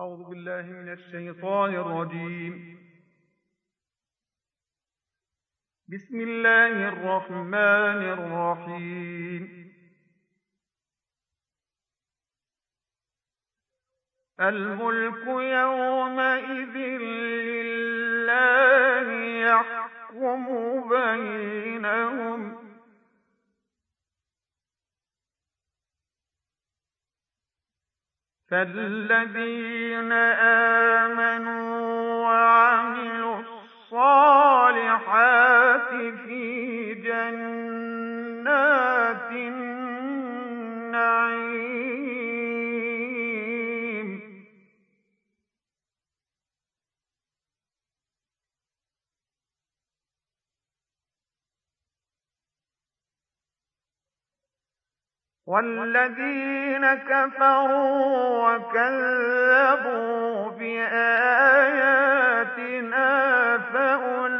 أعوذ بالله من الشيطان الرجيم. بسم الله الرحمن الرحيم. الملك يومئذ لله يحكم بينهم فالذين آمنوا وعملوا والذين كفروا وكذبوا بآياتنا فأولئك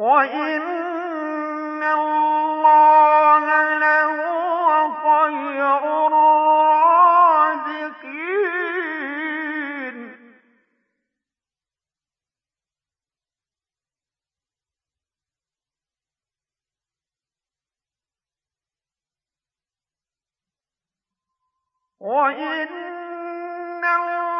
وإن الله خير الرازقين وإن الله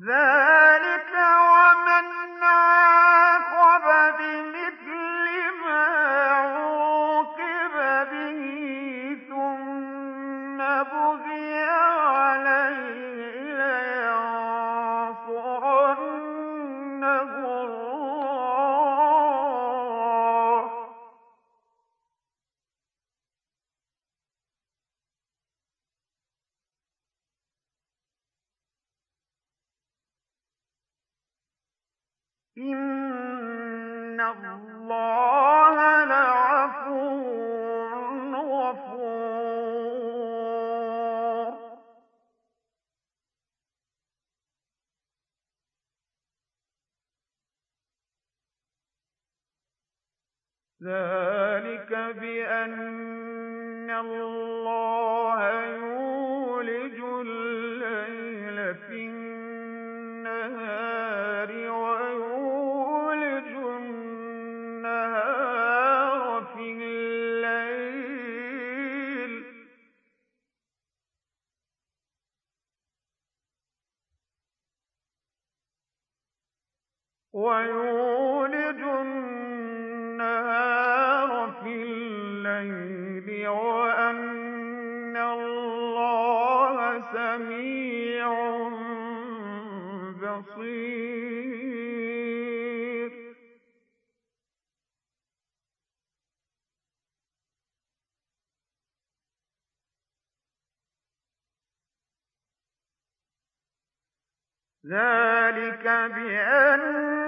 ذلك إن الله غفور. ذلك بأن الله يولج ويولج النهار في الليل وأن الله سميع بصير. ذلك بأن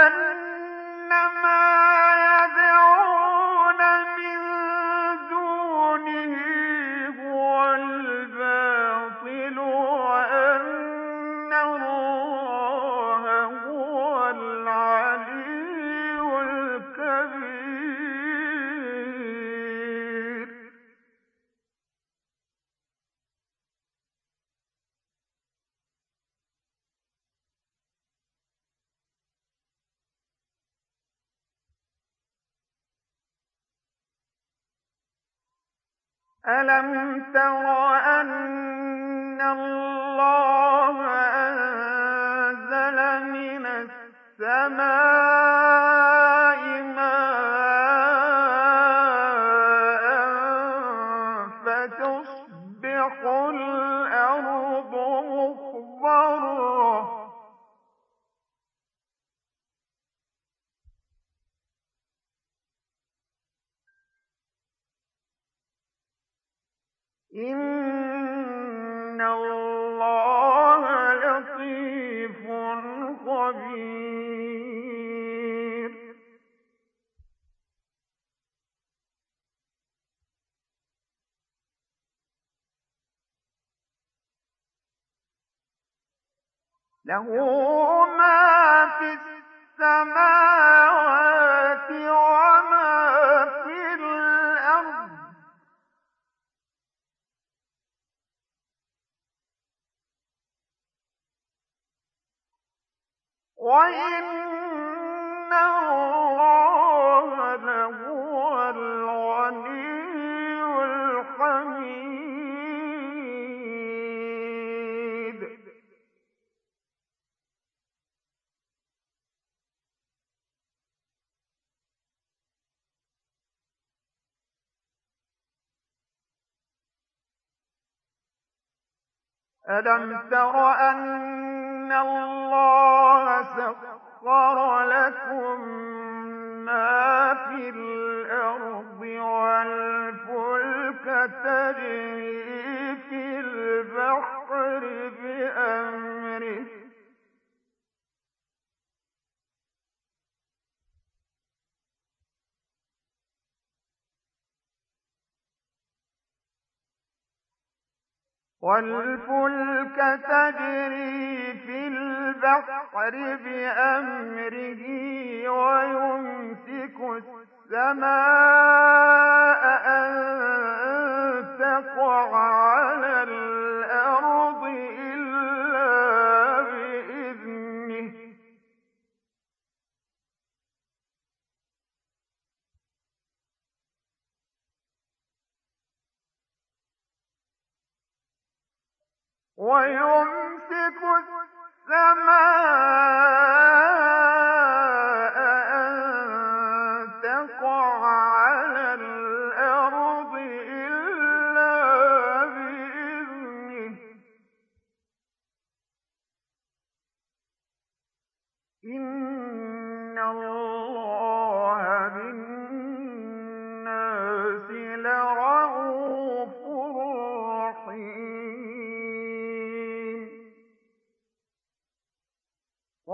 ألم تر أن الله أنزل من السماء إِنَّ اللَّهَ لَطِيفٌ خَبِيرٌ لَهُ مَا فِي السَّمَاوَاتِ أَلَمْ تَرَ أَنَّ اللَّهَ سَخَّرَ لَكُم مَّا فِي الْأَرْضِ وَالْفُلْكَ تَجْرِي فِي الْبَحْرِ بِأَمْرِهِ ۖ وَالْفُلْكَ تَجْرِي فِي الْبَحْرِ بِأَمْرِهِ وَيُمْسِكُ السَّمَاءَ أَن تَقَعَ عَلَى وَيُمْسِكُ السَّمَاءَ